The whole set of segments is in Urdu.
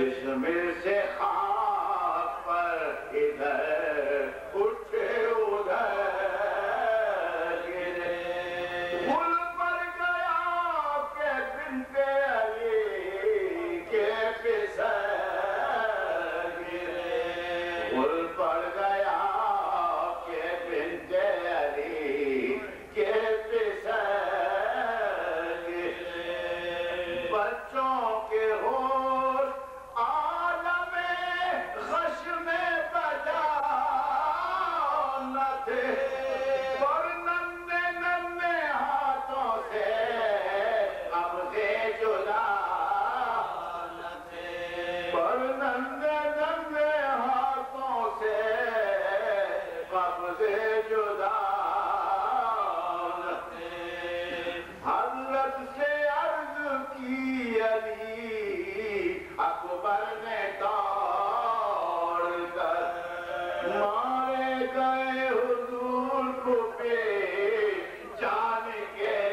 جس سے خاک پر ادھر گئے حضور کو پہ، جان گئے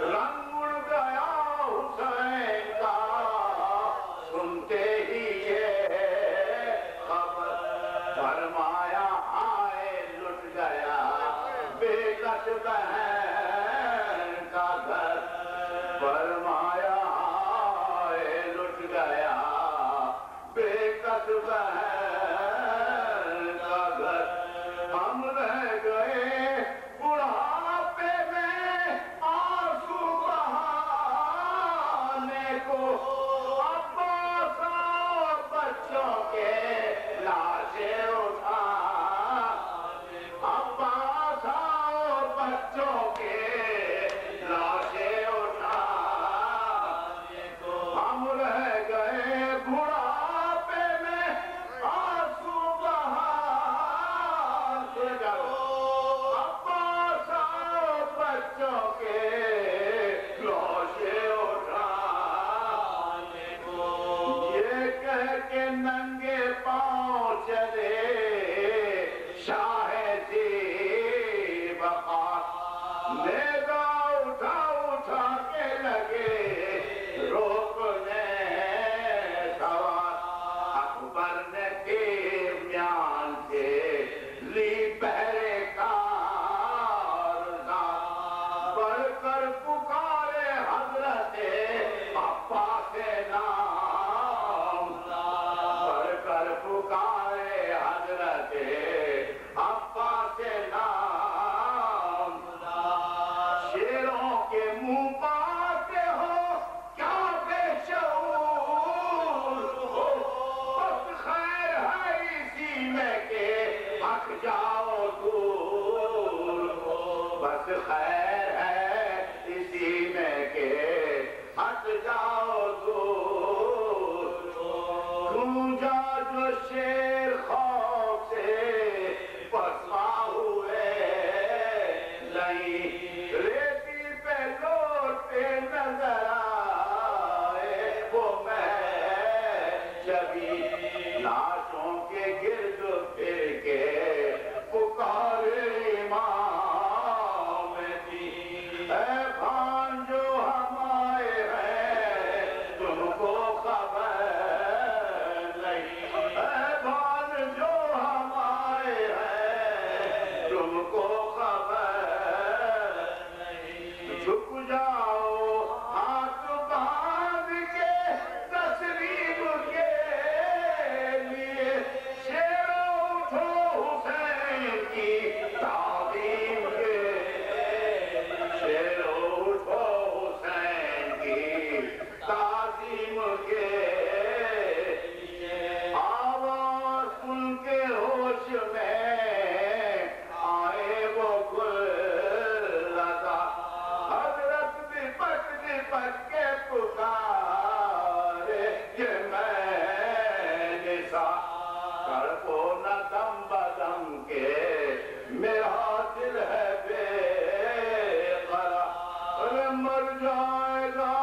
رنگ گیا سنتے ہی یہ خبر۔ فرمایا، آئے لٹ گیا، بے کش Lord, joy, Lord.